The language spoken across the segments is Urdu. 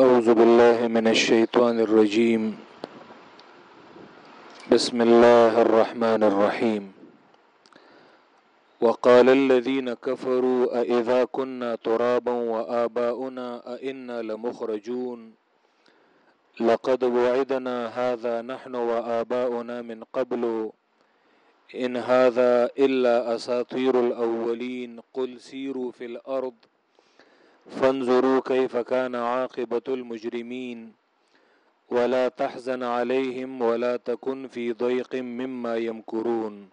أعوذ بالله من الشيطان الرجيم. بسم الله الرحمن الرحيم. وقال الذين كفروا أئذا كنا ترابا وآباؤنا أئنا لمخرجون. لقد وعدنا هذا نحن وآباؤنا من قبل. إن هذا إلا أساطير الأولين. قل سيروا في الأرض. فانظروا كيف كان عاقبة المجرمين. ولا تحزن عليهم ولا تكن في ضيق مما يمكرون.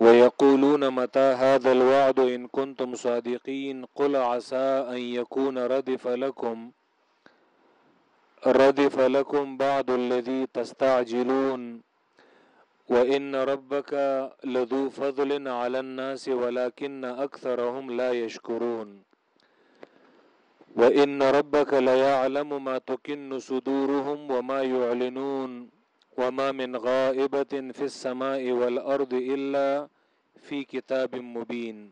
ويقولون متى هذا الوعد إن كنتم صادقين. قل عسى أن يكون ردف لكم. ردف لكم بعض الذي تستعجلون. وإن ربك لذو فضل على الناس ولكن أكثرهم لا يشكرون. وإن ربك ليعلم ما تكن صدورهم وما يعلنون وما من غائبة في السماء والأرض إلا في كتاب مبين.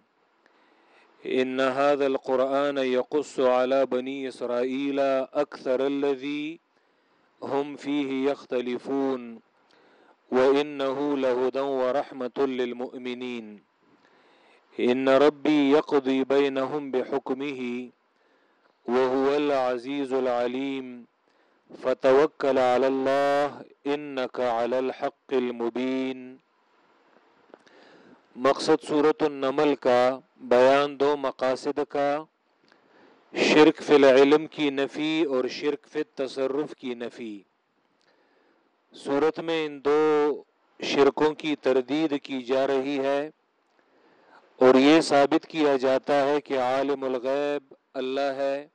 إن هذا القرآن يقص على بني إسرائيل أكثر الذي هم فيه يختلفون. وإنه لهدى ورحمة للمؤمنين. إن ربي يقضي بينهم بحكمه وهو العزيز العليم. فتوكل على الله انك على الحق المبين. مقصد صورت النمل کا، بیان دو مقاصد کا. شرک فی العلم کی نفی اور شرک فی التصرف کی نفی. صورت میں ان دو شرکوں کی تردید کی جا رہی ہے اور یہ ثابت کیا جاتا ہے کہ عالم الغیب اللہ ہے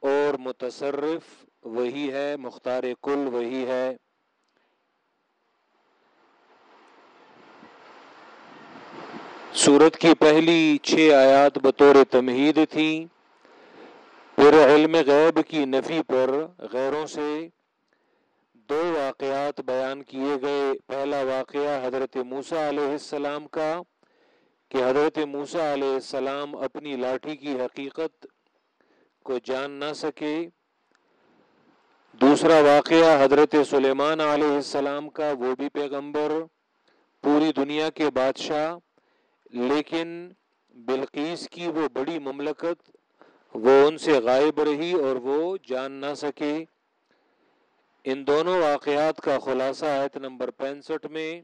اور متصرف وہی ہے، مختار کل وہی ہے۔ سورت کی پہلی چھ آیات بطور تمہید تھی۔ پھر علم غیب کی نفی پر غیروں سے دو واقعات بیان کیے گئے۔ پہلا واقعہ حضرت موسیٰ علیہ السلام کا، کہ حضرت موسیٰ علیہ السلام اپنی لاٹھی کی حقیقت کو جان نہ سکے۔ دوسرا واقعہ حضرت سلیمان علیہ السلام کا، وہ بھی پیغمبر، پوری دنیا کے بادشاہ، لیکن بلقیس کی وہ بڑی مملکت، وہ ان سے غائب رہی اور وہ جان نہ سکے۔ ان دونوں واقعات کا خلاصہ آیت نمبر پینسٹھ میں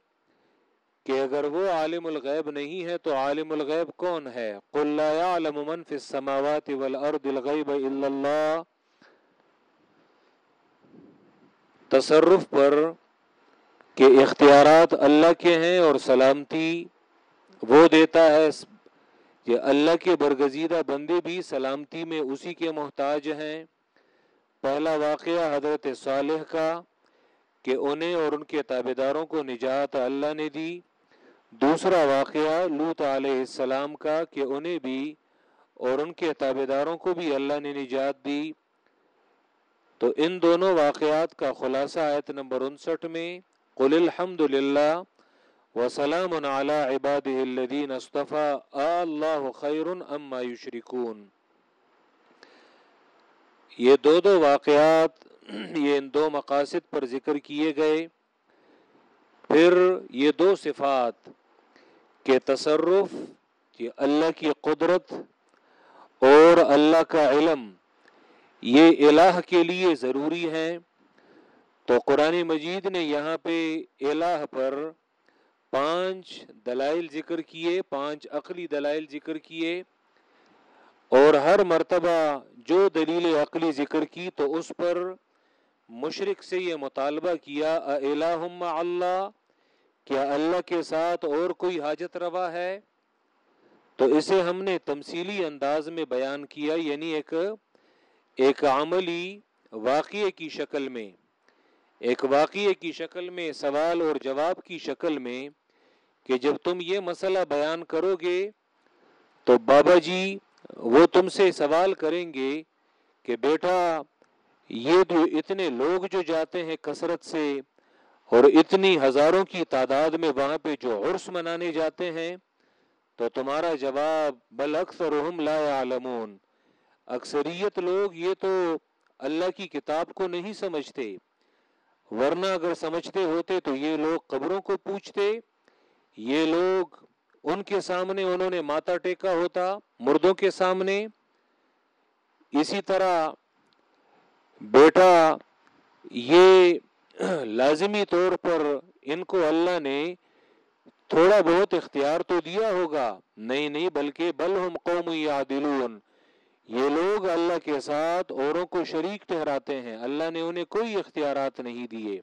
کہ اگر وہ عالم الغیب نہیں ہے تو عالم الغیب کون ہے؟ قل لا يعلم من في السماوات والارض الغیب الا اللہ۔ تصرف پر کہ اختیارات اللہ کے ہیں اور سلامتی وہ دیتا ہے۔ کہ اللہ کے برگزیدہ بندے بھی سلامتی میں اسی کے محتاج ہیں۔ پہلا واقعہ حضرت صالح کا کہ انہیں اور ان کے تابے داروں کو نجات اللہ نے دی۔ دوسرا واقعہ لوت علیہ السلام کا کہ انہیں بھی اور ان کے تابے داروں کو بھی اللہ نے نجات دی۔ تو ان دونوں واقعات کا خلاصہ آیت نمبر انسٹھ میں قل الحمد للہ وسلام علی عباد الذین اصطفى اللہ خیر اما یشرکون۔ یہ دو دو واقعات، یہ ان دو مقاصد پر ذکر کیے گئے۔ پھر یہ دو صفات کہ تصرف، کہ اللہ کی قدرت اور اللہ کا علم، یہ الہ کے لیے ضروری ہے تو قرآن مجید نے یہاں پہ الہ پر پانچ دلائل ذکر کیے، پانچ عقلی دلائل ذکر کیے۔ اور ہر مرتبہ جو دلیل عقلی ذکر کی، تو اس پر مشرق سے یہ مطالبہ کیا الہم اللہ کیا اللہ کے ساتھ اور کوئی حاجت روا ہے؟ تو اسے ہم نے تمثیلی انداز میں بیان کیا یعنی ایک ایک عملی واقعے کی شکل میں، ایک واقعے کی شکل میں، سوال اور جواب کی شکل میں کہ جب تم یہ مسئلہ بیان کرو گے تو بابا جی وہ تم سے سوال کریں گے کہ بیٹا یہ جو اتنے لوگ جو جاتے ہیں کثرت سے اور اتنی ہزاروں کی تعداد میں وہاں پہ جو عرس منانے جاتے ہیں، تو تمہارا جواب بل اکثر لا يعلمون اکثریت لوگ یہ تو اللہ کی کتاب کو نہیں سمجھتے، ورنہ اگر سمجھتے ہوتے تو یہ لوگ قبروں کو پوچھتے۔ یہ لوگ ان کے سامنے انہوں نے ماتا ٹیکا ہوتا، مردوں کے سامنے۔ اسی طرح بیٹا، یہ لازمی طور پر ان کو اللہ نے تھوڑا بہت اختیار تو دیا ہوگا، نہیں نہیں، بلکہ بل ہم قوم یادلون یہ لوگ اللہ کے ساتھ اوروں کو شریک ٹھہراتے ہیں، اللہ نے انہیں کوئی اختیارات نہیں دیے۔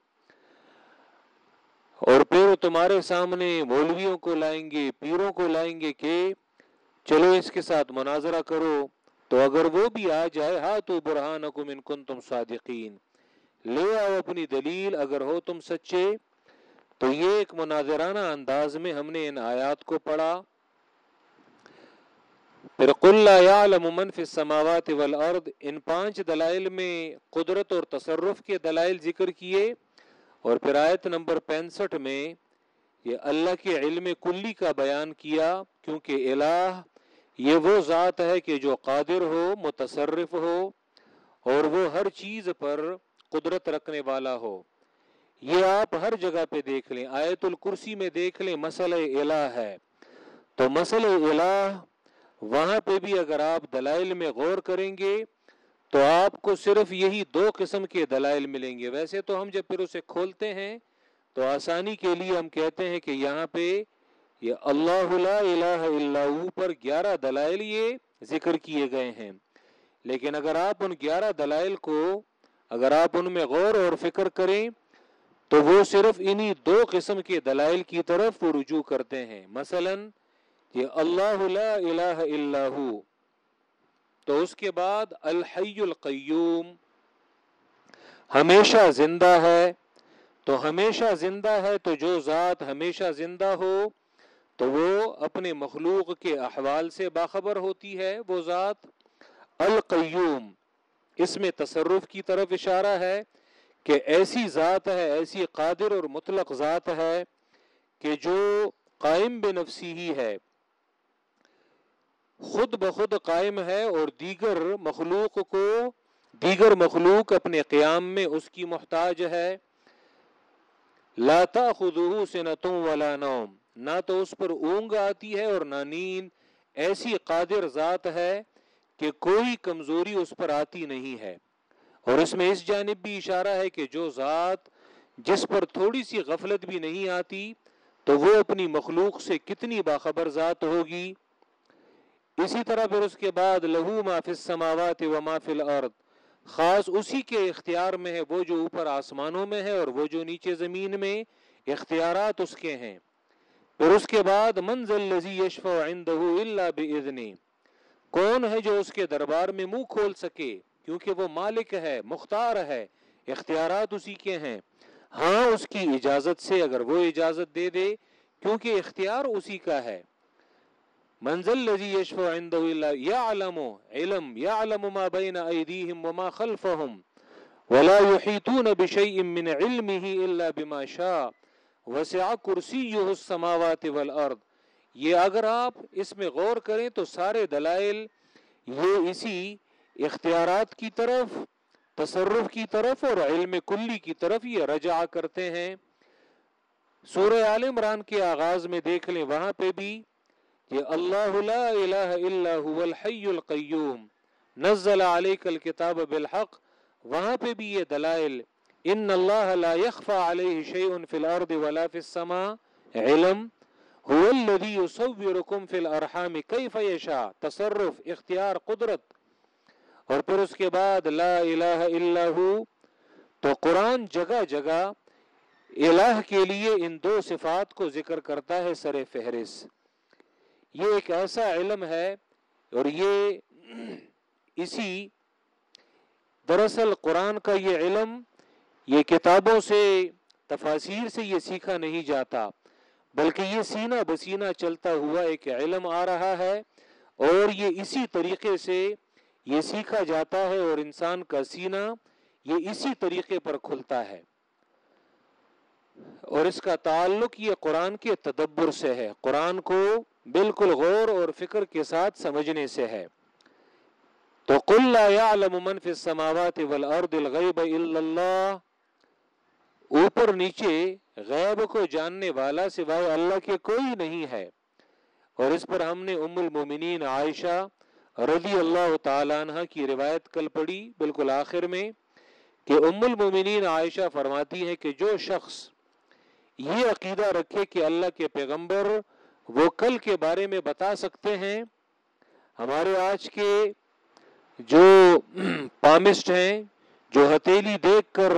اور پھر تمہارے سامنے مولویوں کو لائیں گے، پیروں کو لائیں گے کہ چلو اس کے ساتھ مناظرہ کرو، تو اگر وہ بھی آ جائے ہاں تو برہان ان کن تم صادقین۔ لے آؤ اپنی دلیل اگر ہو تم سچے، تو یہ ایک مناظرانہ انداز میں ہم نے ان آیات کو پڑھا۔ پھر قل يعلم من في السماوات والارض، ان پانچ دلائل میں قدرت اور تصرف کے دلائل ذکر کیے۔ اور پھر آیت نمبر پینسٹھ میں یہ اللہ کے علم کلی کا بیان کیا، کیونکہ الہ یہ وہ ذات ہے کہ جو قادر ہو، متصرف ہو، اور وہ ہر چیز پر قدرت رکھنے والا ہو۔ یہ آپ ہر جگہ پہ دیکھ لیں۔ آیت الکرسی میں دیکھ لیں، مسئلہ الہ ہے۔ تو مسئلہ الہ وہاں پہ بھی اگر آپ دلائل میں غور کریں گے، تو آپ کو صرف یہی دو قسم کے دلائل ملیں گے۔ ویسے تو ہم جب پھر اسے کھولتے ہیں، تو آسانی کے لیے ہم کہتے ہیں کہ یہاں پہ یہ اللہ لا الہ الا پر گیارہ دلائل یہ ذکر کیے گئے ہیں۔ لیکن اگر آپ ان گیارہ دلائل کو اگر آپ ان میں غور اور فکر کریں تو وہ صرف انہی دو قسم کے دلائل کی طرف رجوع کرتے ہیں۔ مثلا، یہ اللہ لا الہ الا تو اس کے بعد الحی القیوم، ہمیشہ زندہ ہے۔ تو ہمیشہ زندہ ہے تو جو ذات ہمیشہ زندہ ہو، تو وہ اپنے مخلوق کے احوال سے باخبر ہوتی ہے۔ وہ ذات القیوم اس میں تصرف کی طرف اشارہ ہے کہ ایسی ذات ہے، ایسی قادر اور مطلق ذات ہے کہ جو قائم بے نفسی ہی ہے۔ خود بخود قائم ہے اور دیگر مخلوق کو، دیگر مخلوق اپنے قیام میں اس کی محتاج ہے۔ لاتا خدو سے نہ تم والا نوم۔ نہ تو اس پر اونگ آتی ہے اور نہ نیند۔ ایسی قادر ذات ہے کہ کوئی کمزوری اس پر آتی نہیں ہے۔ اور اس میں اس جانب بھی اشارہ ہے کہ جو ذات جس پر تھوڑی سی غفلت بھی نہیں آتی، تو وہ اپنی مخلوق سے کتنی باخبر ذات ہوگی۔ اسی طرح پھر اس کے بعد لہو ما فی السماوات و ما فی الارض، خاص اسی کے اختیار میں ہے، وہ جو اوپر آسمانوں میں ہے اور وہ جو نیچے زمین میں اختیارات اس کے ہیں۔ پھر اس کے بعد منزل لذی یشفع عنده الا باذن کون ہے جو اس کے دربار میں منہ کھول سکے؟ کیونکہ وہ مالک ہے، مختار ہے، اختیارات اسی کے ہیں۔ ہاں اس کی اجازت سے اگر وہ اجازت دے دے، کیونکہ اختیار اسی کا ہے۔ منزل الذي يشفع عنده الا يعلم علم يعلم ما بين ايديهم وما خلفهم ولا يحيطون بشيء من علمه الا بما شاء، وسع كرسيه السماوات والارض یہ اگر آپ اس میں غور کریں تو سارے دلائل یہ اسی اختیارات کی طرف، تصرف کی طرف اور علم کلی کی طرف یہ رجع کرتے ہیں۔ سورہ عال عمران کے آغاز میں دیکھ لیں، وہاں پہ بھی یہ اللہ لا الہ الا هو الحی القیوم، نزل علیک الكتاب بالحق۔ وہاں پہ بھی یہ دلائل، ان اللہ لا يخفى علیہ شیء فی الارض ولا فی السماء، علم۔ هو الذي يصوركم في الارحام كيف يشاء؟ تصرف اختیار قدرت. اور پھر اس کے بعد لا الہ الا ہو تو قرآن جگہ جگہ الہ کے لیے ان دو صفات کو ذکر کرتا ہے سر فہرست۔ یہ ایک ایسا علم ہے اور یہ اسی دراصل قرآن کا یہ علم یہ کتابوں سے تفاصیر سے یہ سیکھا نہیں جاتا۔ بلکہ یہ سینہ بسینہ چلتا ہوا ایک علم آ رہا ہے اور یہ اسی طریقے سے یہ سیکھا جاتا ہے اور انسان کا سینہ یہ اسی طریقے پر کھلتا ہے۔ اور اس کا تعلق یہ قرآن کے تدبر سے ہے۔ قرآن کو بالکل غور اور فکر کے ساتھ سمجھنے سے ہے۔ تو قل لا يعلم من في السماوات والارض الغیب الا اللہ اوپر نیچے غیب کو جاننے والا سوائے اللہ کے کوئی نہیں ہے۔ اور اس پر ہم نے ام المومنین عائشہ رضی اللہ تعالیٰ عنہ کی روایت کل پڑی بالکل آخر میں کہ ام المومنین عائشہ فرماتی ہے کہ جو شخص یہ عقیدہ رکھے کہ اللہ کے پیغمبر وہ کل کے بارے میں بتا سکتے ہیں، ہمارے آج کے جو پامسٹ ہیں، جو ہتیلی دیکھ کر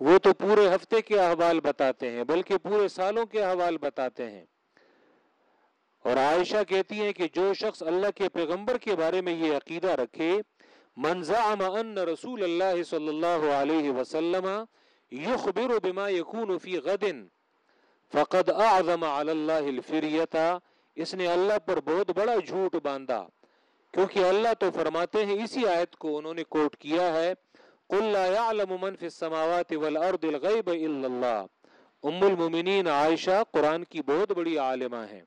وہ تو پورے ہفتے کے احوال بتاتے ہیں، بلکہ پورے سالوں کے احوال بتاتے ہیں۔ اور عائشہ کہتی ہیں کہ جو شخص اللہ کے پیغمبر کے بارے میں یہ عقیدہ رکھے منزعم ان رسول اللہ صلی اللہ علیہ وسلم یخبر بما یکون فی غد، فقد اعظم علی اللہ الفریتا اس نے اللہ پر بہت بڑا جھوٹ باندھا، کیونکہ اللہ تو فرماتے ہیں اسی آیت کو انہوں نے کوٹ کیا ہے۔ قل لا يعلم من في السماوات والارض الغیب الا اللہ ام المومنین عائشہ قرآن کی بہت بڑی عالمہ ہیں.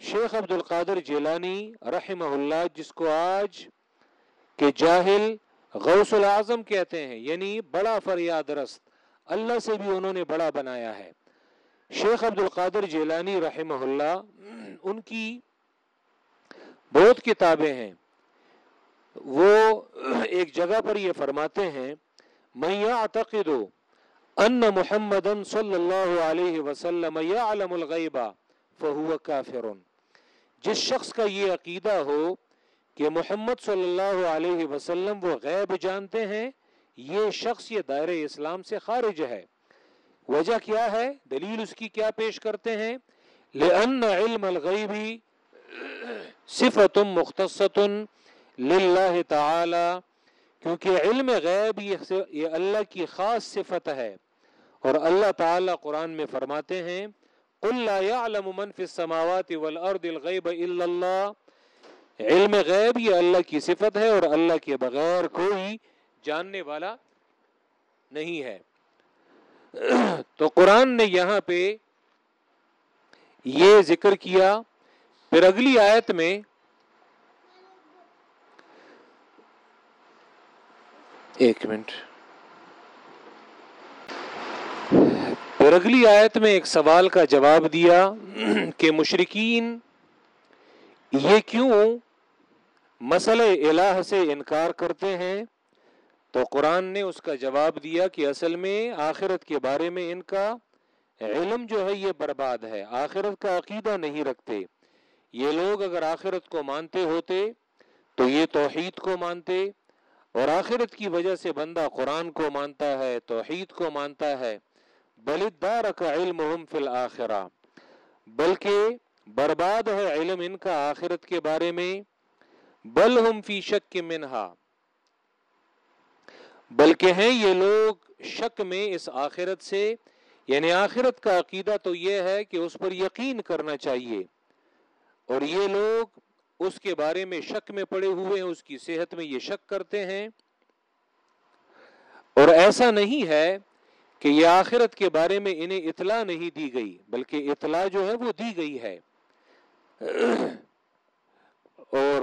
شیخ عبد القادر جیلانی رحمہ اللہ جس کو آج کے جاہل غوث العظم کہتے ہیں یعنی بڑا فریاد رست، اللہ سے بھی انہوں نے بڑا بنایا ہے. شیخ عبد القادر جیلانی رحمہ اللہ، ان کی بہت کتابیں ہیں. وہ ایک جگہ پر یہ فرماتے ہیں میں یعتقد ان محمد صلی اللہ علیہ وسلم یعلم الغیبہ فہو کافر. جس شخص کا یہ عقیدہ ہو کہ محمد صلی اللہ علیہ وسلم وہ غیب جانتے ہیں، یہ شخص یہ دائر اسلام سے خارج ہے۔ وجہ کیا ہے؟ دلیل اس کی کیا پیش کرتے ہیں؟ لأن علم الغیب صفت مختصت للہ تعالی، کیونکہ علم غیب یہ اللہ کی خاص صفت ہے۔ اور اللہ تعالی قرآن میں فرماتے ہیں، قل لا يعلم من في السماوات والارض الغیب الا اللہ۔ علم غیب یہ اللہ کی صفت ہے اور اللہ کے بغیر کوئی جاننے والا نہیں ہے۔ تو قرآن نے یہاں پہ یہ ذکر کیا۔ پھر اگلی آیت میں ایک منٹ۔ پھر اگلی آیت میں ایک سوال کا جواب دیا کہ مشرقین یہ کیوں مسئلہ الہ سے انکار کرتے ہیں؟ تو قرآن نے اس کا جواب دیا کہ اصل میں آخرت کے بارے میں ان کا علم جو ہے یہ برباد ہے، آخرت کا عقیدہ نہیں رکھتے۔ یہ لوگ اگر آخرت کو مانتے ہوتے، تو یہ توحید کو مانتے۔ اور آخرت کی وجہ سے بندہ قرآن کو مانتا ہے، توحید کو مانتا ہے بلدار کا علم فی الآخرہ بلکہ برباد ہے علم ان کا آخرت کے بارے میں۔ بل ہم فی شک کے منہا۔ بلکہ ہیں یہ لوگ شک میں اس آخرت سے۔ یعنی آخرت کا عقیدہ تو یہ ہے کہ اس پر یقین کرنا چاہیے۔ اور یہ لوگ اس کے بارے میں شک میں پڑے ہوئے ہیں، اس کی صحت میں یہ شک کرتے ہیں۔ اور ایسا نہیں ہے کہ یہ آخرت کے بارے میں انہیں اطلاع نہیں دی گئی، بلکہ اطلاع جو ہے وہ دی گئی ہے۔ اور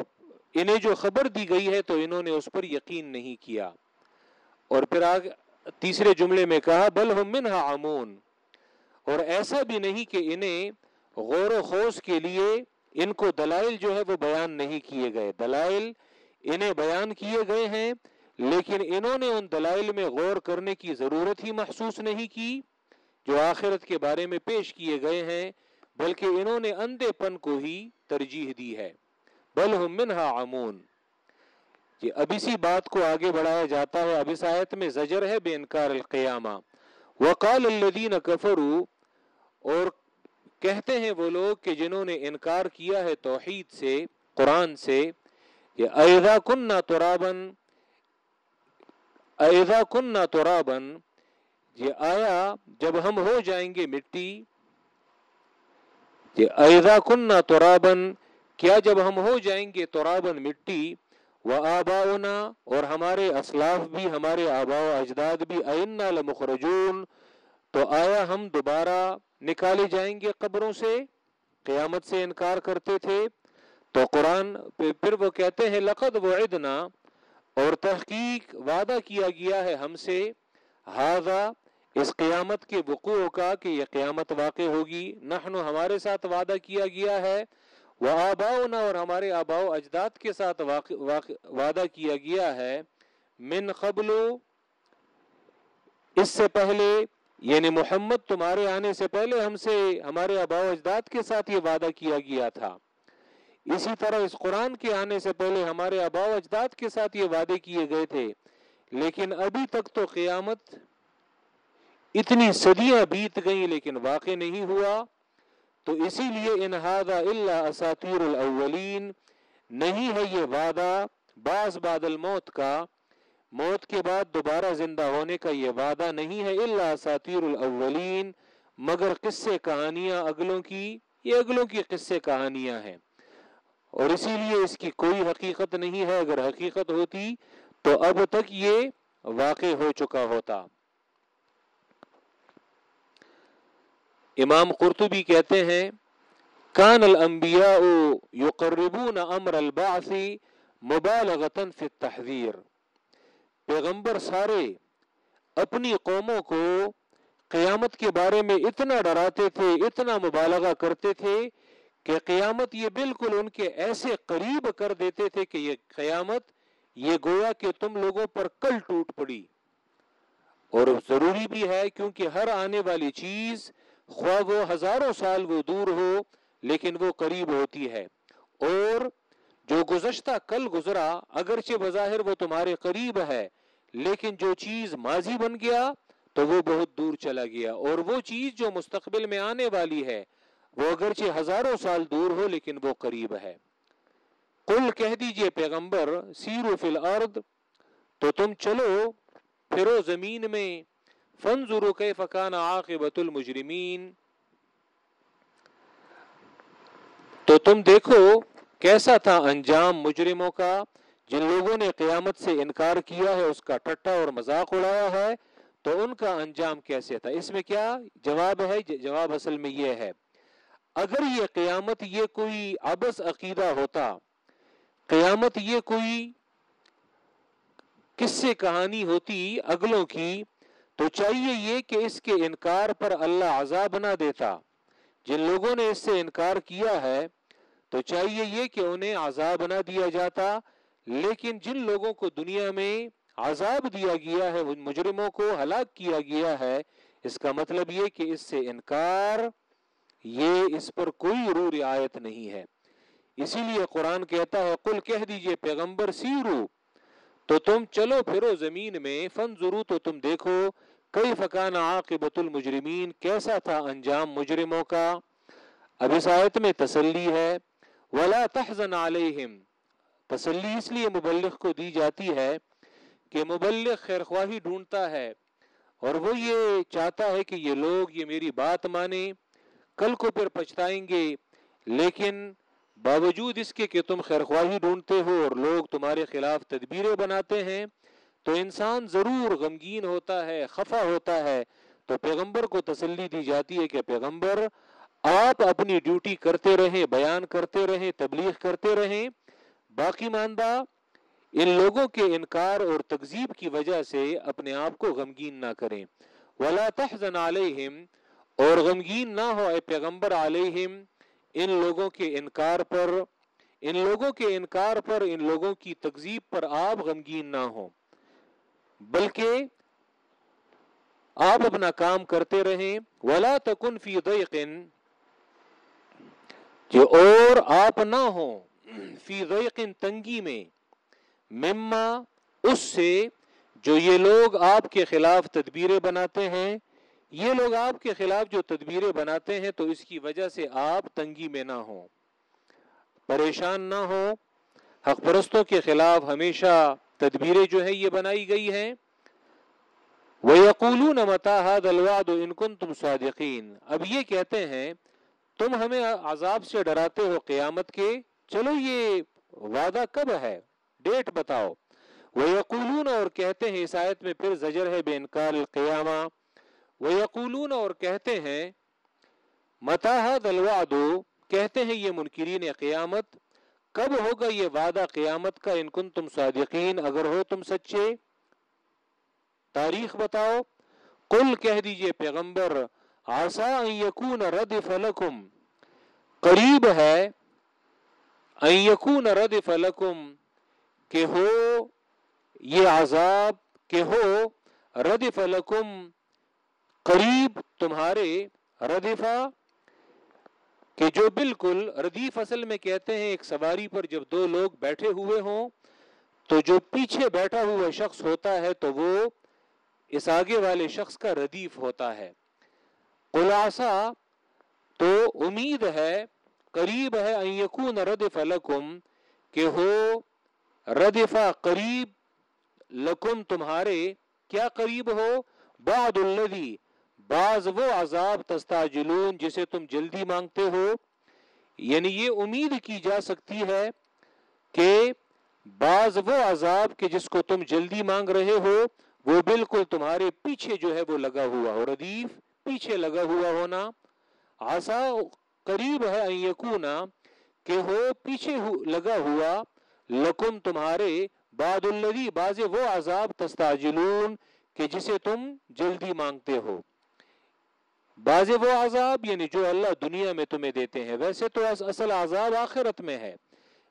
انہیں جو خبر دی گئی ہے تو انہوں نے اس پر یقین نہیں کیا۔ اور پھر آگ، تیسرے جملے میں کہا، بل ہم منہا عمون۔ اور ایسا بھی نہیں کہ انہیں غور و خوص کے لیے ان کو دلائل جو ہے وہ بیان نہیں کیے گئے۔ دلائل انہیں بیان کیے گئے ہیں، لیکن انہوں نے ان دلائل میں غور کرنے کی ضرورت ہی محسوس نہیں کی، جو آخرت کے بارے میں پیش کیے گئے ہیں، بلکہ انہوں نے اندھے پن کو ہی ترجیح دی ہے۔ بل ہم منہا عمون۔ کہ اب اسی بات کو آگے بڑھایا جاتا ہے۔ اب اس آیت میں زجر ہے بے انکار القیامہ۔ وقال الذین کفروا اور کہتے ہیں وہ لوگ کہ جنہوں نے انکار کیا ہے توحید سے، قرآن سے، کہ ایذا کننا ترابن ایذا کننا ترابن یہ آیا جب ہم ہو جائیں گے مٹی یہ ایذا کننا ترابن کیا جب ہم ہو جائیں گے ترابن مٹی وہ آباؤنا اور ہمارے اسلاف بھی، ہمارے آبا و اجداد بھی اینا لمخرجون، تو آیا ہم دوبارہ نکالے جائیں گے قبروں سے، قیامت سے انکار کرتے تھے۔ تو قرآن پہ پھر وہ کہتے ہیں، لقد وعدنا، اور تحقیق وعدہ کیا گیا ہے ہم سے۔ ہاضا اس قیامت کے وقوع کا کہ یہ قیامت واقع ہوگی۔ نحن ہمارے ساتھ وعدہ کیا گیا ہے۔ وہ آباؤنا، اور ہمارے آباؤ اجداد کے ساتھ واقع واقع، وعدہ کیا گیا ہے۔ من قبل، اس سے پہلے یعنی محمد تمہارے آنے سے پہلے ہم سے ہمارے آباؤ اجداد کے ساتھ یہ وعدہ کیا گیا تھا۔ اسی طرح اس قرآن کے آنے سے پہلے ہمارے آباؤ اجداد کے ساتھ یہ وعدے کیے گئے تھے۔ لیکن ابھی تک تو قیامت اتنی صدیاں بیت گئی لیکن واقع نہیں ہوا۔ تو اسی لیے انہادا اللہ اساتیر الاولین، نہیں ہے یہ وعدہ بعض بعد الموت کا۔ موت کے بعد دوبارہ زندہ ہونے کا یہ وعدہ نہیں ہے اللہ اساتیر الاولین، مگر قصے کہانیاں اگلوں کی، یہ اگلوں کی قصے کہانیاں ہیں۔ اور اسی لیے اس کی کوئی حقیقت نہیں ہے۔ اگر حقیقت ہوتی تو اب تک یہ واقع ہو چکا ہوتا۔ امام قرطبی کہتے ہیں، کان الانبیاء یقربون امر البعث مبالغتا فی التحذیر پیغمبر سارے اپنی قوموں کو قیامت کے بارے میں اتنا ڈراتے تھے، اتنا مبالغہ کرتے تھے کہ قیامت یہ بالکل ان کے ایسے قریب کر دیتے تھے کہ یہ قیامت، یہ گویا کہ تم لوگوں پر کل ٹوٹ پڑی۔ اور ضروری بھی ہے کیونکہ ہر آنے والی چیز خواہ وہ ہزاروں سال وہ دور ہو، لیکن وہ قریب ہوتی ہے۔ اور جو گزشتہ کل گزرا، اگرچہ بظاہر وہ تمہارے قریب ہے لیکن جو چیز ماضی بن گیا تو وہ بہت دور چلا گیا اور وہ چیز جو مستقبل میں آنے والی ہے، وہ اگرچہ ہزاروں سال دور ہو لیکن وہ قریب ہے۔ کل کہہ دیجیے پیغمبر سیرو فی الارض، تو تم چلو، پھرو زمین میں فنظرو کیف کان عاقبت المجرمین۔ تو تم دیکھو کیسا تھا انجام مجرموں کا۔ جن لوگوں نے قیامت سے انکار کیا ہے، اس کا ٹٹا اور مذاق اڑایا ہے، تو ان کا انجام کیسے تھا؟ اس میں کیا جواب ہے؟ جواب اصل میں یہ ہے، اگر یہ قیامت یہ کوئی ابس عقیدہ ہوتا، قیامت یہ کوئی کس سے کہانی ہوتی اگلوں کی، تو چاہیے یہ کہ اس کے انکار پر اللہ عذاب نہ دیتا۔ جن لوگوں نے اس سے انکار کیا ہے، تو چاہیے یہ کہ انہیں عذاب نہ دیا جاتا لیکن جن لوگوں کو دنیا میں عذاب دیا گیا ہے مجرموں کو ہلاک کیا گیا ہے، اس کا مطلب یہ کہ اس سے انکار، یہ اس پر کوئی رو رعایت نہیں ہے۔ اسی لیے قرآن کہتا ہے کل کہہ دیجیے پیغمبر، سیرو، تو تم چلو پھرو زمین میں فن ضرور تو تم دیکھو کئی فکان عاقبت المجرمین، کیسا تھا انجام مجرموں کا؟ اب اس آیت میں تسلی ہے، ولا تحزن علیہم تسلی اس لیے مبلغ کو دی جاتی ہے کہ مبلغ خیر خواہی ڈھونڈتا ہے اور وہ یہ چاہتا ہے کہ یہ لوگ یہ میری بات مانیں کل کو پھر پچھتائیں گے، لیکن باوجود اس کے کہ تم خیر خواہی ڈھونڈتے ہو اور لوگ تمہارے خلاف تدبیریں بناتے ہیں، تو انسان ضرور غمگین ہوتا ہے، خفا ہوتا ہے۔ تو پیغمبر کو تسلی دی جاتی ہے کہ پیغمبر، آپ اپنی ڈیوٹی کرتے رہیں، بیان کرتے رہیں، تبلیغ کرتے رہیں باقی ماندہ، ان لوگوں کے انکار اور تکذیب کی وجہ سے اپنے آپ کو غمگین نہ کریں۔ ولا تحزن علیہم اور غمگین نہ ہو اے پیغمبر علیہم ان لوگوں کے انکار پر، ان لوگوں کے انکار پر، ان لوگوں کی تکذیب پر آپ غمگین نہ ہو بلکہ آپ اپنا کام کرتے رہیں۔ ولا تکن فی ضیقن جو اور آپ نہ ہو فی ضیقن تنگی میں، مما، اس سے جو یہ لوگ آپ کے خلاف تدبیریں بناتے ہیں، یہ لوگ آپ کے خلاف جو تدبیریں بناتے ہیں تو اس کی وجہ سے آپ تنگی میں نہ ہوں۔ پریشان نہ ہو حق پرستوں کے خلاف ہمیشہ تدبیریں جو ہے یہ بنائی گئی ہیں۔ وہ یقول متاحد الواد ان کن تم صادقین اب یہ کہتے ہیں، تم ہمیں عذاب سے ڈراتے ہو قیامت کے۔ چلو یہ وعدہ کب ہے؟ ڈیٹ بتاؤ۔ وہ یقولون اور کہتے ہیں، اس آیت میں پھر زجر ہے بے انکار القیامہ۔ وہ یقولون اور کہتے ہیں متاحد الوعد؟ کہتے ہیں، یہ منکرین قیامت۔ کب ہوگا یہ وعدہ قیامت کا؟ ان کن تم صادقین۔ اگر ہو تم سچے۔ تاریخ بتاؤ۔ کل کہہ دیجیے پیغمبر آسا یقون رد فلکم قریب ہے۔ یقون رد فلکم کہ ہو یہ عذاب، کہ ہو رد فلکم قریب تمہارے ردفا، کہ جو بالکل ردیف اصل میں کہتے ہیں، ایک سواری پر جب دو لوگ بیٹھے ہوئے ہوں، تو جو پیچھے بیٹھا ہوا شخص ہوتا ہے، تو وہ اس آگے والے شخص کا ردیف ہوتا ہے۔ خلاصہ، تو امید ہے قریب ہے یقون ردف لکم کہ ہو ردفا قریب لکم تمہارے، کیا قریب ہو؟ بعد الذی، بعض وہ عذاب تستاجلون جسے تم جلدی مانگتے ہو۔ یعنی یہ امید کی جا سکتی ہے کہ بعض وہ عذاب کہ جس کو تم جلدی مانگ رہے ہو، وہ بالکل تمہارے پیچھے جو ہے وہ لگا ہوا ہو۔ ردیف، پیچھے لگا ہوا ہونا۔ آسا قریب ہے یقونا کہ ہو پیچھے لگا ہوا لکم تمہارے بعد الذی باز وہ عذاب تستاجلون کہ جسے تم جلدی مانگتے ہو۔ باز وہ عذاب یعنی جو اللہ دنیا میں تمہیں دیتے ہیں۔ ویسے تو اصل عذاب آخرت میں ہے،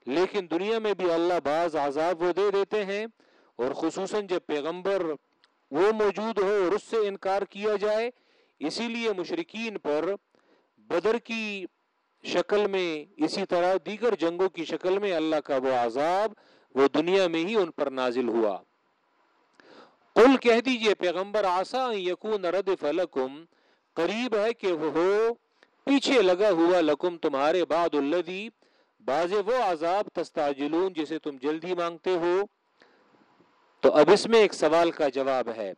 لیکن دنیا میں بھی اللہ بعض عذاب وہ دے دیتے ہیں اور خصوصاً جب پیغمبر وہ موجود ہو اور اس سے انکار کیا جائے، اسی لیے مشرقین پر بدر کی شکل میں، اسی طرح دیگر جنگوں کی شکل میں اللہ کا وہ عذاب وہ دنیا میں ہی ان پر نازل ہوا۔ قل کہہ دیجیے، پیغمبر آسا یقون رد فلکم قریب ہے کہ وہ ہو، پیچھے لگا ہوا لکم تمہارے بعد الذی باز وہ عذاب تستاجلون جسے تم جلدی مانگتے ہو۔ تو اب اس میں ایک سوال کا جواب ہے۔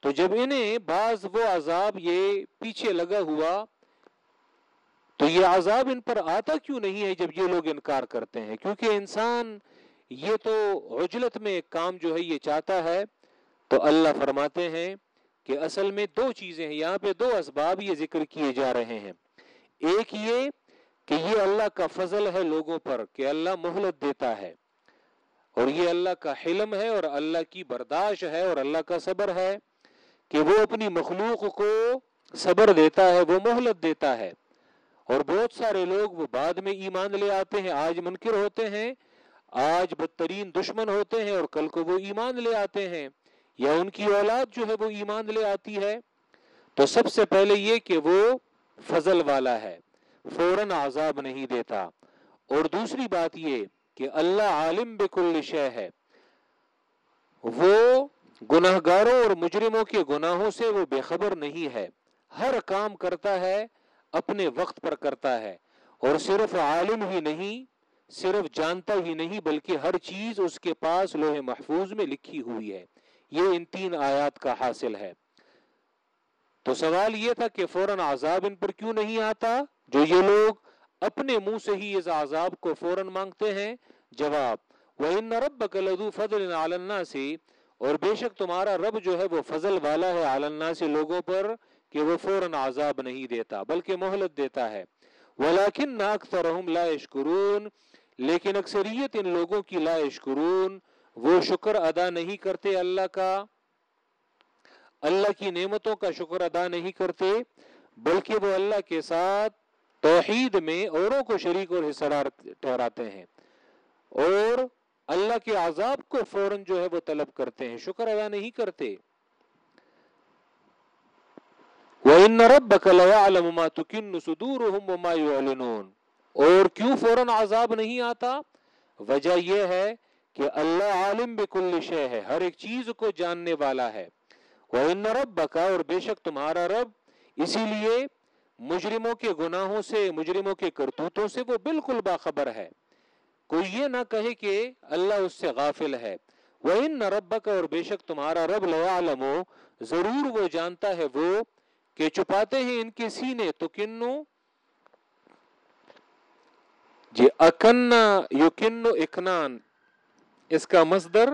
تو جب انہیں بعض وہ عذاب یہ پیچھے لگا ہوا تو یہ عذاب ان پر آتا کیوں نہیں ہے جب یہ لوگ انکار کرتے ہیں؟ کیونکہ انسان یہ تو عجلت میں کام جو ہے یہ چاہتا ہے۔ تو اللہ فرماتے ہیں کہ اصل میں دو چیزیں ہیں، یہاں پہ دو اسباب یہ ذکر کیے جا رہے ہیں۔ ایک یہ کہ یہ اللہ کا فضل ہے لوگوں پر کہ اللہ مہلت دیتا ہے۔ اور یہ اللہ کا حلم ہے اور اللہ کی برداشت ہے اور اللہ کا صبر ہے کہ وہ اپنی مخلوق کو صبر دیتا ہے، وہ مہلت دیتا ہے۔ اور بہت سارے لوگ وہ بعد میں ایمان لے آتے ہیں، آج منکر ہوتے ہیں، آج بدترین دشمن ہوتے ہیں اور کل کو وہ ایمان لے آتے ہیں۔ یا ان کی اولاد جو ہے وہ ایمان لے آتی ہے۔ تو سب سے پہلے یہ کہ وہ فضل والا ہے، فوراً عذاب نہیں دیتا۔ اور دوسری بات یہ کہ اللہ عالم بکل شے ہے۔ وہ گناہ گاروں اور مجرموں کے گناہوں سے وہ بے خبر نہیں ہے۔ ہر کام کرتا ہے اپنے وقت پر کرتا ہے اور صرف عالم ہی نہیں، صرف جانتا ہی نہیں، بلکہ ہر چیز اس کے پاس لوہے محفوظ میں لکھی ہوئی ہے۔ یہ ان تین آیات کا حاصل ہے۔ تو سوال یہ تھا کہ فوراً عذاب ان پر کیوں نہیں آتا؟ جو یہ لوگ اپنے منہ سے ہی اس عذاب کو فوراً مانگتے ہیں۔ جواب وہ ان رب لدو فضل عالنا سے اور بے شک تمہارا رب جو ہے وہ فضل والا ہے عالنا سے لوگوں پر۔ کہ وہ فوراً عذاب نہیں دیتا، بلکہ مہلت دیتا ہے۔ ولاکن اکثرهم لا يشکرون لیکن اکثریت ان لوگوں کی لا يشکرون وہ شکر ادا نہیں کرتے اللہ کا، اللہ کی نعمتوں کا شکر ادا نہیں کرتے، بلکہ وہ اللہ کے ساتھ توحید میں اوروں کو شریک اور حصہ ٹھہراتے ہیں۔ اور اللہ کے عذاب کو فوراً جو ہے وہ طلب کرتے ہیں، شکر ادا نہیں کرتے۔ وَإِنَّ رَبَّكَ لَيَعْلَمُ مَا تُكِنُّ صُدُورُهُمْ وَمَا يُعْلِنُونَ۔ اور کیوں فوراً عذاب نہیں آتا؟ وجہ یہ ہے کہ اللہ عالم بکل شے ہے، ہر ایک چیز کو جاننے والا ہے۔ وَإِنَّ رَبَّكَ، اور بے شک تمہارا رب، اسی لیے مجرموں کے گناہوں سے، مجرموں کے کرتوتوں سے وہ بالکل باخبر ہے۔ کوئی یہ نہ کہے کہ اللہ اس سے غافل ہے۔ وَإِنَّ رَبَّكَ، اور بے شک تمہارا رب، لَيَعْلَمُ، ضرور وہ جانتا ہے وہ کہ چھپاتے ہیں ان کے سینے، تو کنو جی اکن یو کنو اکنان، اس کا مصدر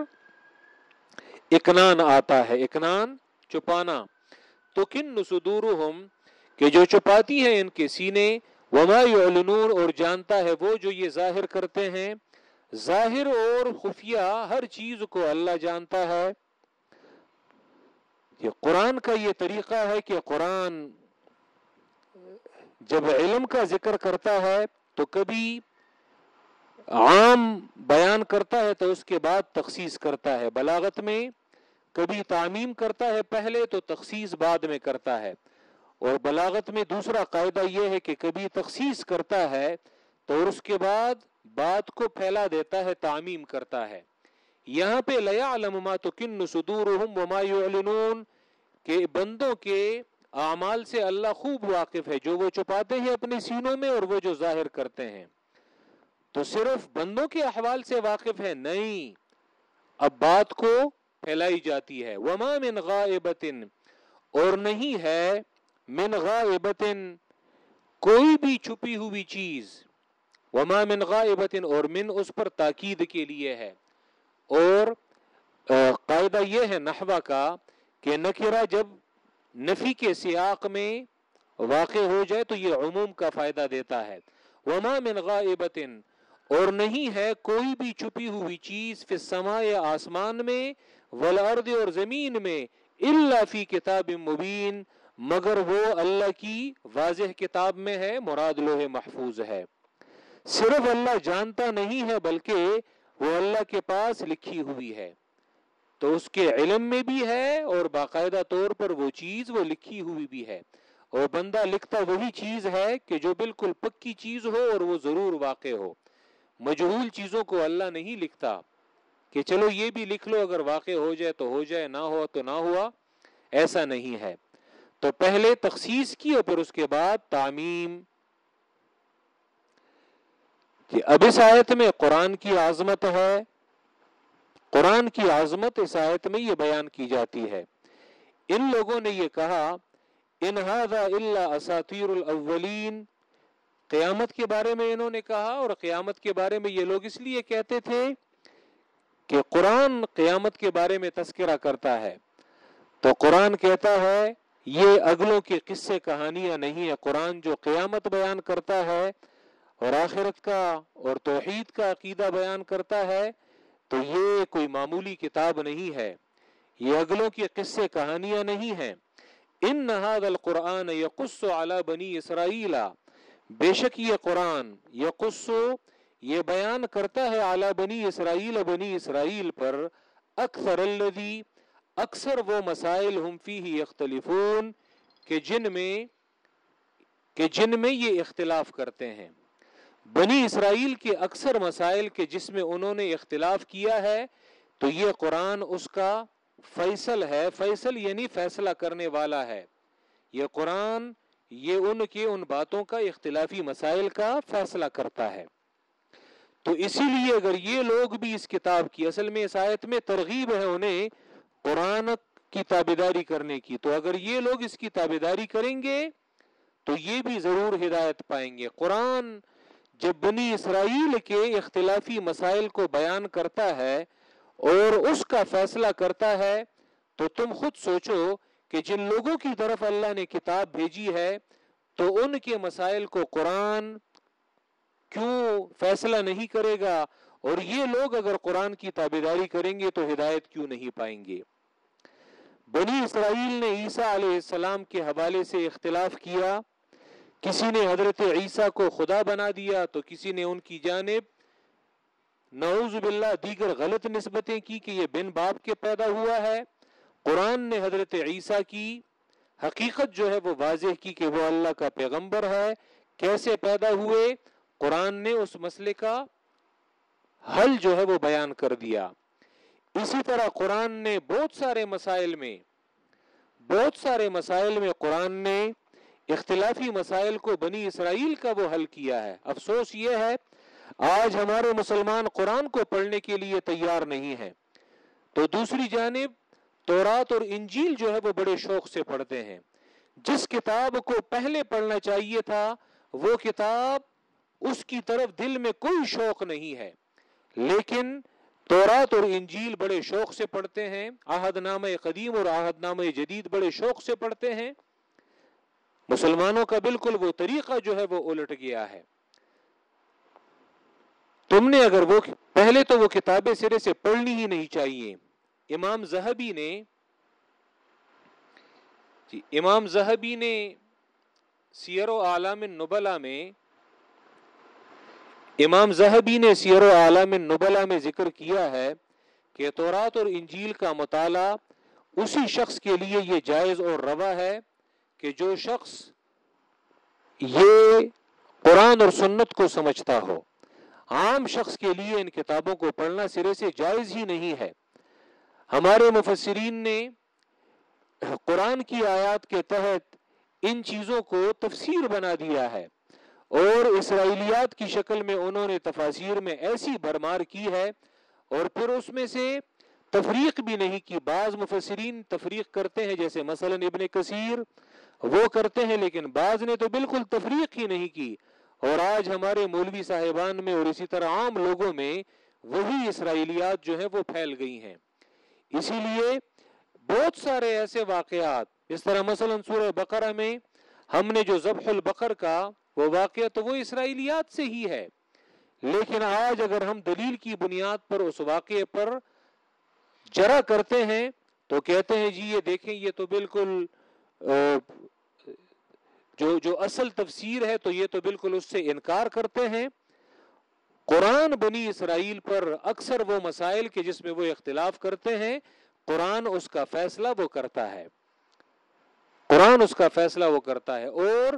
اکنان آتا ہے، اکنان چھپانا۔ تو کن سدور کہ جو چھپاتی ہے ان کے سینے، وما یعلنون، اور جانتا ہے وہ جو یہ ظاہر کرتے ہیں۔ ظاہر اور خفیہ، ہر چیز کو اللہ جانتا ہے۔ یہ قرآن کا یہ طریقہ ہے کہ قرآن جب علم کا ذکر کرتا ہے تو کبھی عام بیان کرتا ہے تو اس کے بعد تخصیص کرتا ہے۔ بلاغت میں کبھی تعمیم کرتا ہے پہلے تو تخصیص بعد میں کرتا ہے۔ اور بلاغت میں دوسرا قاعدہ یہ ہے کہ کبھی تخصیص کرتا ہے تو اس کے بعد بات کو پھیلا دیتا ہے، تعمیم کرتا ہے۔ یہاں پہ لیا علما تو کن سدور کہ بندوں کے اعمال سے اللہ خوب واقف ہے، جو وہ چپاتے ہیں اپنے سینوں میں اور وہ جو ظاہر کرتے ہیں۔ تو صرف بندوں کے احوال سے واقف ہے، نہیں۔ اب بات کو پھیلائی جاتی ہے۔ وما من غائبت اور نہیں ہے من غائبت کوئی بھی چھپی ہوئی چیز۔ وما من غائبت اور من اس پر تاکید کے لیے ہے۔ اور قاعدہ یہ ہے نحوہ کا کہ نکرہ جب نفی کے سیاق میں واقع ہو جائے تو یہ عموم کا فائدہ دیتا ہے۔ وما من غائبت اور نہیں ہے کوئی بھی چھپی ہوئی چیز فی السماء آسمان میں، والارض اور زمین میں اللہ فی کتاب مبین، مگر وہ اللہ کی واضح کتاب میں ہے، مراد لوہ محفوظ ہے۔ صرف اللہ جانتا نہیں ہے، بلکہ وہ اللہ کے پاس لکھی ہوئی ہے۔ تو اس کے علم میں بھی ہے اور باقاعدہ طور پر وہ چیز وہ لکھی ہوئی بھی ہے۔ اور بندہ لکھتا وہی چیز ہے کہ جو بالکل پکی چیز ہو اور وہ ضرور واقع ہو۔ مجہول چیزوں کو اللہ نہیں لکھتا کہ چلو یہ بھی لکھ لو، اگر واقع ہو جائے تو ہو جائے، نہ ہوا تو نہ ہوا۔ ایسا نہیں ہے۔ تو پہلے تخصیص کی اور پھر اس کے بعد تعمیم۔ کہ اب اس آیت میں قرآن کی عظمت ہے۔ قرآن کی عظمت اس آیت میں یہ بیان کی جاتی ہے۔ ان لوگوں نے یہ کہا انہذا اللہ اساطیر الاولین قیامت کے بارے میں انہوں نے کہا اور قیامت کے بارے میں یہ لوگ اس لیے کہتے تھے کہ قرآن قیامت کے بارے میں تذکرہ کرتا ہے۔ تو قرآن کہتا ہے، یہ اگلوں کی قصے کہانیاں نہیں ہے قرآن جو قیامت بیان کرتا ہے اور آخرت کا اور توحید کا عقیدہ بیان کرتا ہے، تو یہ کوئی معمولی کتاب نہیں ہے۔ یہ اگلوں کی قصے کہانیاں نہیں ہیں۔ ان نہاد القرآن یقص علی بنی اسرائیل۔ بے شک یہ قرآن یقص، یہ بیان کرتا ہے اعلی بنی اسرائیل بنی اسرائیل پر۔ اکثر الذی، اکثر وہ مسائل ہم فی اختلفون کہ جن میں، کہ جن میں یہ اختلاف کرتے ہیں۔ بنی اسرائیل کے اکثر مسائل کے جس میں انہوں نے اختلاف کیا ہے، تو یہ قرآن اس کا فیصل ہے۔ فیصل یعنی فیصلہ کرنے والا ہے۔ یہ قرآن یہ ان کے ان باتوں کا اختلافی مسائل کا فیصلہ کرتا ہے۔ تو اسی لیے اگر یہ لوگ بھی اس کتاب کی اصل میں اس آیت میں ترغیب ہے انہیں قرآن کی تابیداری کرنے کی، تو اگر یہ لوگ اس کی تابیداری کریں گے، تو یہ بھی ضرور ہدایت پائیں گے۔ قرآن جب بنی اسرائیل کے اختلافی مسائل کو بیان کرتا ہے اور اس کا فیصلہ کرتا ہے، تو تم خود سوچو کہ جن لوگوں کی طرف اللہ نے کتاب بھیجی ہے، تو ان کے مسائل کو قرآن کیوں فیصلہ نہیں کرے گا؟ اور یہ لوگ اگر قرآن کی تابیداری کریں گے تو ہدایت کیوں نہیں پائیں گے؟ بنی اسرائیل نے عیسیٰ علیہ السلام کے حوالے سے اختلاف کیا۔ کسی نے حضرت عیسیٰ کو خدا بنا دیا تو کسی نے ان کی جانب نعوذ باللہ دیگر غلط نسبتیں کی کہ یہ بن باپ کے پیدا ہوا ہے۔ قرآن نے حضرت عیسیٰ کی حقیقت جو ہے وہ واضح کی کہ وہ اللہ کا پیغمبر ہے۔ کیسے پیدا ہوئے؟ قرآن نے اس مسئلے کا حل جو ہے وہ بیان کر دیا۔ اسی طرح قرآن نے بہت سارے مسائل میں، بہت سارے مسائل میں قرآن نے اختلافی مسائل کو بنی اسرائیل کا وہ حل کیا ہے۔ افسوس یہ ہے، آج ہمارے مسلمان قرآن کو پڑھنے کے لیے تیار نہیں ہے تو دوسری جانب، تورات اور انجیل جو ہے وہ بڑے شوق سے پڑھتے ہیں۔ جس کتاب کو پہلے پڑھنا چاہیے تھا، وہ کتاب اس کی طرف دل میں کوئی شوق نہیں ہے۔ لیکن تورات اور انجیل بڑے شوق سے پڑھتے ہیں۔ آہد نامہ قدیم اور آہد نامہ جدید بڑے شوق سے پڑھتے ہیں۔ مسلمانوں کا بالکل وہ طریقہ جو ہے وہ الٹ گیا ہے۔ تم نے اگر وہ پہلے تو وہ کتابیں سرے سے پڑھنی ہی نہیں چاہیے۔ امام زہبی نے جی امام زہبی نے سیر و عالم نبلا میں امام زہبی نے سیر و عالم نبلا میں ذکر کیا ہے کہ تورات اور انجیل کا مطالعہ اسی شخص کے لیے یہ جائز اور روا ہے۔ کہ جو شخص یہ قرآن اور سنت کو سمجھتا ہو، عام شخص کے لیے ان کتابوں کو پڑھنا سرے سے جائز ہی نہیں ہے۔ ہمارے مفسرین نے قرآن کی آیات کے تحت ان چیزوں کو تفسیر بنا دیا ہے اور اسرائیلیات کی شکل میں انہوں نے تفاصیر میں ایسی بھرمار کی ہے اور پھر اس میں سے تفریق بھی نہیں کی۔ بعض مفسرین تفریق کرتے ہیں، جیسے مثلا ابن کثیر وہ کرتے ہیں، لیکن بعض نے تو بالکل تفریق ہی نہیں کی۔ اور آج ہمارے مولوی صاحبان میں اور اسی طرح عام لوگوں میں وہی اسرائیلیات جو ہیں وہ پھیل گئی ہیں۔ اسی لیے بہت سارے ایسے واقعات، اس طرح مثلا سورہ بقرہ میں ہم نے جو ذبح البقر کا، وہ واقعہ تو وہ اسرائیلیات سے ہی ہے۔ لیکن آج اگر ہم دلیل کی بنیاد پر اس واقعے پر جرا کرتے ہیں تو کہتے ہیں جی یہ دیکھیں، یہ تو بالکل جو جو اصل تفسیر ہے تو یہ تو بالکل اس سے انکار کرتے ہیں۔ قرآن بنی اسرائیل پر اکثر وہ مسائل کے جس میں وہ اختلاف کرتے ہیں، قرآن اس کا فیصلہ وہ کرتا ہے۔ قرآن اس کا فیصلہ وہ کرتا ہے۔ اور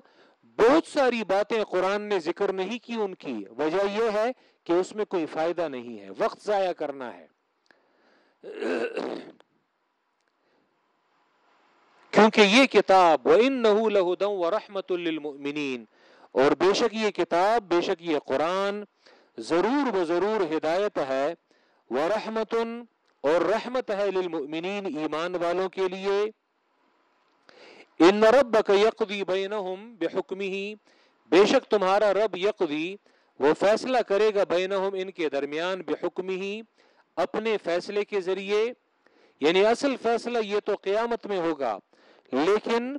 بہت ساری باتیں قرآن نے ذکر نہیں کی ان کی۔ وجہ یہ ہے کہ اس میں کوئی فائدہ نہیں ہے۔ وقت ضائع کرنا ہے۔ کیونکہ یہ کتاب وہ ان لہدم و اور بے شک یہ کتاب، بے شک یہ قرآن ضرور و ضرور ہدایت ہے۔ وہ رحمت اور رحمت ہے للمؤمنین ایمان والوں کے لیے۔ ان رب کا یقدی بینہم بحکمی ہی بے شک تمہارا رب یقدی وہ فیصلہ کرے گا بینہم ان کے درمیان بحکمی ہی اپنے فیصلے کے ذریعے۔ یعنی اصل فیصلہ یہ تو قیامت میں ہوگا۔ لیکن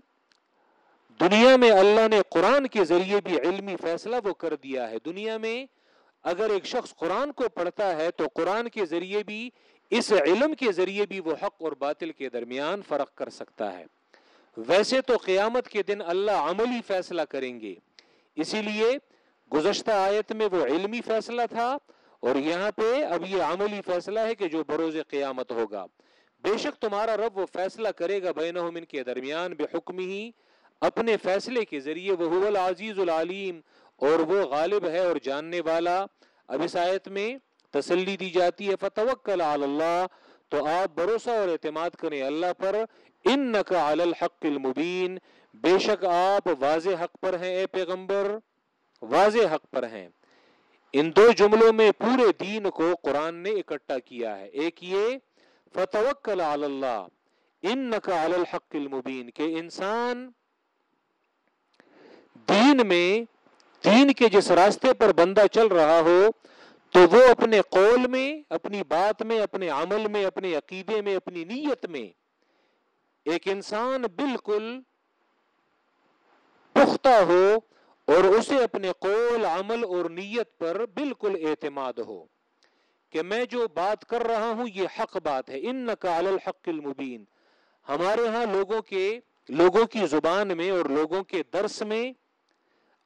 دنیا میں اللہ نے قرآن کے ذریعے بھی علمی فیصلہ وہ کر دیا ہے۔ دنیا میں اگر ایک شخص قرآن کو پڑھتا ہے تو قرآن کے ذریعے بھی، اس علم کے ذریعے بھی وہ حق اور باطل کے درمیان فرق کر سکتا ہے۔ ویسے تو قیامت کے دن اللہ عملی فیصلہ کریں گے۔ اسی لیے گزشتہ آیت میں وہ علمی فیصلہ تھا اور یہاں پہ اب یہ عملی فیصلہ ہے کہ جو بروز قیامت ہوگا۔ بے شک تمہارا رب وہ فیصلہ کرے گا بینہم ان کے درمیان بے حکم ہی، اپنے فیصلے کے ذریعے وہ العزیز العلیم اور وہ غالب ہے اور جاننے والا۔ اب اس آیت میں تسلی دی جاتی ہے، فتوکل علی اللہ، تو آپ بھروسہ اور اعتماد کریں اللہ پر۔ انکا علی الحق المبین، بے شک آپ واضح حق پر ہیں اے پیغمبر، واضح حق پر ہیں۔ ان دو جملوں میں پورے دین کو قرآن نے اکٹھا کیا ہے۔ ایک یہ فتوکل علی اللہ انکا علی الحق المبین، کہ انسان دین میں، دین کے جس راستے پر بندہ چل رہا ہو، تو وہ اپنے قول میں، اپنی بات میں، اپنے عمل میں، اپنے عقیدے میں، اپنی نیت میں ایک انسان بالکل پختہ ہو اور اسے اپنے قول، عمل اور نیت پر بالکل اعتماد ہو۔ کہ میں جو بات کر رہا ہوں یہ حق بات ہے ان نقال الحق المبین۔ ہمارے ہاں لوگوں کے، لوگوں کی زبان میں اور لوگوں کے درس میں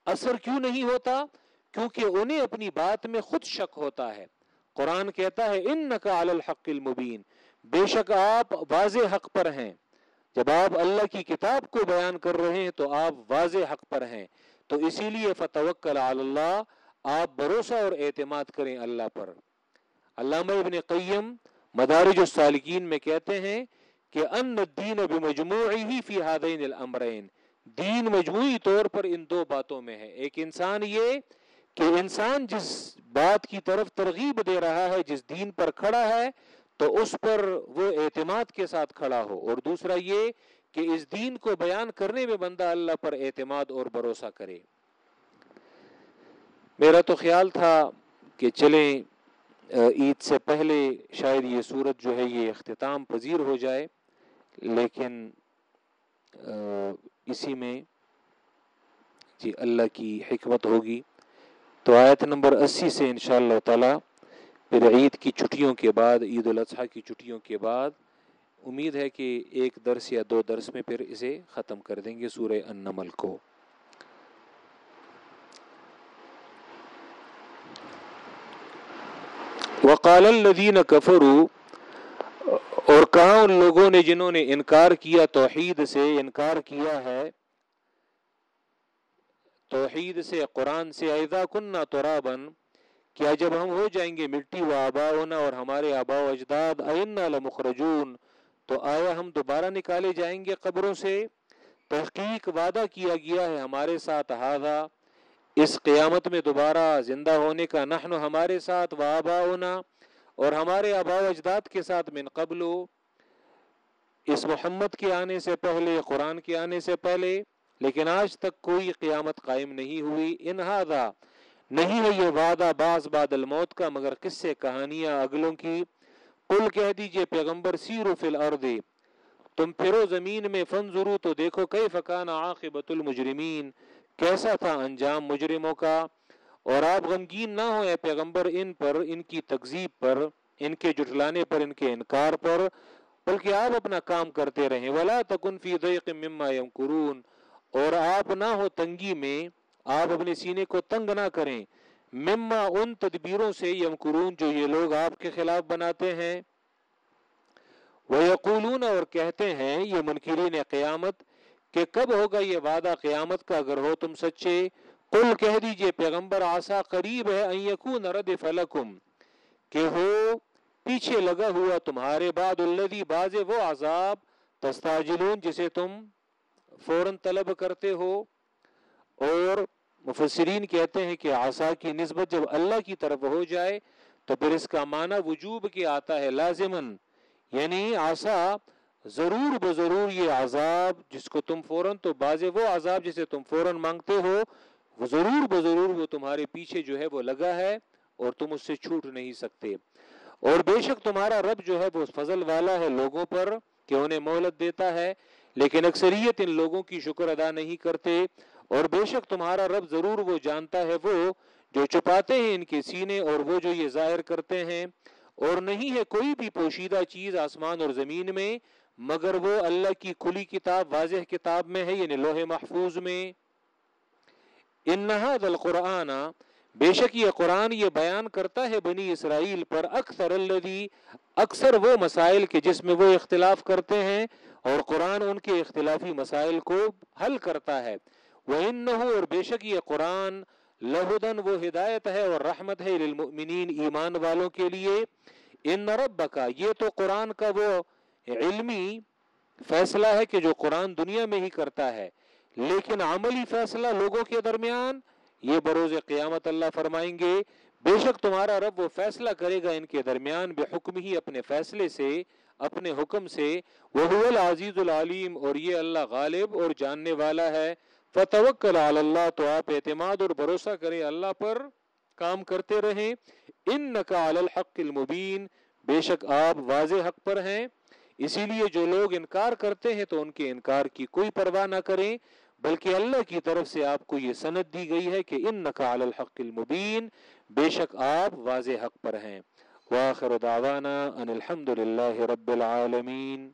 اثر کیوں نہیں ہوتا؟ کیونکہ انہیں اپنی بات میں خود شک ہوتا ہے۔ قرآن کہتا ہے ان نقال الحق المبین۔ بے شک آپ واضح حق پر ہیں۔ جب آپ اللہ کی کتاب کو بیان کر رہے ہیں تو آپ واضح حق پر ہیں۔ تو اسی لیے فتوکل اللہ، آپ بھروسہ اور اعتماد کریں اللہ پر۔ علامہ ابن قیم مدارج السالکین میں کہتے ہیں کہ ان الدین بمجموعی فی حادین الامرین۔ دین مجموعی طور پر ان دو باتوں میں ہے۔ ایک انسان یہ کہ انسان جس بات کی طرف ترغیب دے رہا ہے، جس دین پر کھڑا ہے، تو اس پر وہ اعتماد کے ساتھ کھڑا ہو۔ اور دوسرا یہ کہ اس دین کو بیان کرنے میں بندہ اللہ پر اعتماد اور بھروسہ کرے۔ میرا تو خیال تھا کہ چلیں عید سے پہلے شاید یہ صورت جو ہے یہ اختتام پذیر ہو جائے، لیکن اسی میں جی اللہ کی حکمت ہوگی۔ تو آیت نمبر اسی سے انشاءاللہ اللہ تعالی پھر عید کی چھٹیوں کے بعد، عید الاضحیٰ کی چھٹیوں کے بعد امید ہے کہ ایک درس یا دو درس میں پھر اسے ختم کر دیں گے سورہ النمل کو۔ وقال الذین کفروا اور کہا ان لوگوں نے جنہوں نے انکار کیا، توحید سے انکار کیا ہے، توحید سے، قرآن سے ایدا کننا ترابن کیا جب ہم ہو جائیں گے مٹی و آبا اور ہمارے آبا و اجداد اینا لمخرجون، تو آیا ہم دوبارہ نکالے جائیں گے قبروں سے؟ تحقیق وعدہ کیا گیا ہے ہمارے ساتھ ہاضا اس قیامت میں دوبارہ زندہ ہونے کا نحن ہمارے ساتھ و آبا اور ہمارے آبا و اجداد کے ساتھ من قبل اس محمد کے آنے سے پہلے، قرآن کے آنے سے پہلے، لیکن آج تک کوئی قیامت قائم نہیں ہوئی۔ انہذا نہیں ہے یہ وعدہ باز بعد الموت کا، مگر کس سے کہانیاں اگلوں کی۔ قل کہہ دیجیے پیغمبر سیرو فی الارض۔ تم پھرو زمین میں فنظرو تو دیکھو کئی فکان عاقبت المجرمین۔ کیسا تھا انجام مجرموں کا؟ اور آپ غمگین نہ ہو اے پیغمبر ان پر، ان کی تکذیب پر، ان کے جٹلانے پر، ان کے انکار پر، بلکہ آپ اپنا کام کرتے رہیں۔ ولا تکن فی ضیق مما یمکرون اور آپ نہ ہو تنگی میں، آپ اپنے سینے کو تنگ نہ کریں۔ مما ان تدبیروں سے یمکرون، جو یہ لوگ آپ کے خلاف بناتے ہیں۔ وہ یقولون اور کہتے ہیں، یہ منکرین قیامت کہ کب ہوگا یہ وعدہ قیامت کا؟ اگر ہو تم سچے، قل کہہ دیجیے، پیغمبر آسا قریب ہے، ان یکون رد فلکم کہ ہو، پیچھے لگا ہوا تمہارے بعد الذی باز وہ عذاب تستاجلون جسے تم فوراً طلب کرتے ہو۔ اور مفسرین کہتے ہیں کہ آسا کی نسبت جب اللہ کی طرف ہو جائے، تو پھر اس کا معنی وجوب کی آتا ہے لازمن یعنی آسا ضرور بضرور یہ عذاب جس کو تم فوراً تو باز وہ عذاب جسے تم فوراً مانگتے ہو، وہ ضرور بضرور وہ تمہارے پیچھے جو ہے وہ لگا ہے اور تم اس سے چھوٹ نہیں سکتے۔ اور بے شک تمہارا رب جو ہے وہ فضل والا ہے لوگوں پر کہ انہیں مہلت دیتا ہے، لیکن اکثریت ان لوگوں کی شکر ادا نہیں کرتے۔ اور بے شک تمہارا رب ضرور وہ جانتا ہے وہ جو چھپاتے ہیں ان کے سینے اور وہ جو یہ ظاہر کرتے ہیں۔ اور نہیں ہے کوئی بھی پوشیدہ چیز آسمان اور زمین میں مگر وہ اللہ کی کھلی کتاب، واضح کتاب میں ہے یعنی لوہے محفوظ میں۔ انہا القرآن، بے شک یہ قرآن یہ بیان کرتا ہے بنی اسرائیل پر، اکثر الذی، اکثر وہ مسائل کے جس میں وہ اختلاف کرتے ہیں، اور قرآن ان کے اختلافی مسائل کو حل کرتا ہے۔ وہ ان اور بے شک یہ قرآن لہدن، وہ ہدایت ہے اور رحمت ہے للمؤمنین ایمان والوں کے لیے۔ ان رب کا یہ تو قرآن کا وہ علمی فیصلہ ہے کہ جو قرآن دنیا میں ہی کرتا ہے، لیکن عملی فیصلہ لوگوں کے درمیان، یہ بروز قیامت اللہ فرمائیں گے، بے شک تمہارا رب وہ فیصلہ کرے گا ان کے درمیان، بے حکم ہی اپنے فیصلے سے، اپنے حکم سے وہ العزیز العلیم، اور یہ اللہ غالب اور جاننے والا ہے۔ فتوکل علی اللہ، تو آپ اعتماد اور بھروسہ کریں اللہ پر، کام کرتے رہیں۔ انکا علی الحق المبین، بے شک آپ واضح حق پر ہیں۔ اسی لیے جو لوگ انکار کرتے ہیں تو ان کے انکار کی کوئی پرواہ نہ کریں، بلکہ اللہ کی طرف سے آپ کو یہ سند دی گئی ہے کہ ان نقال الحق المبین، بے شک آپ واضح حق پر ہیں۔ واخر دعوانا ان الحمد للہ رب العالمین۔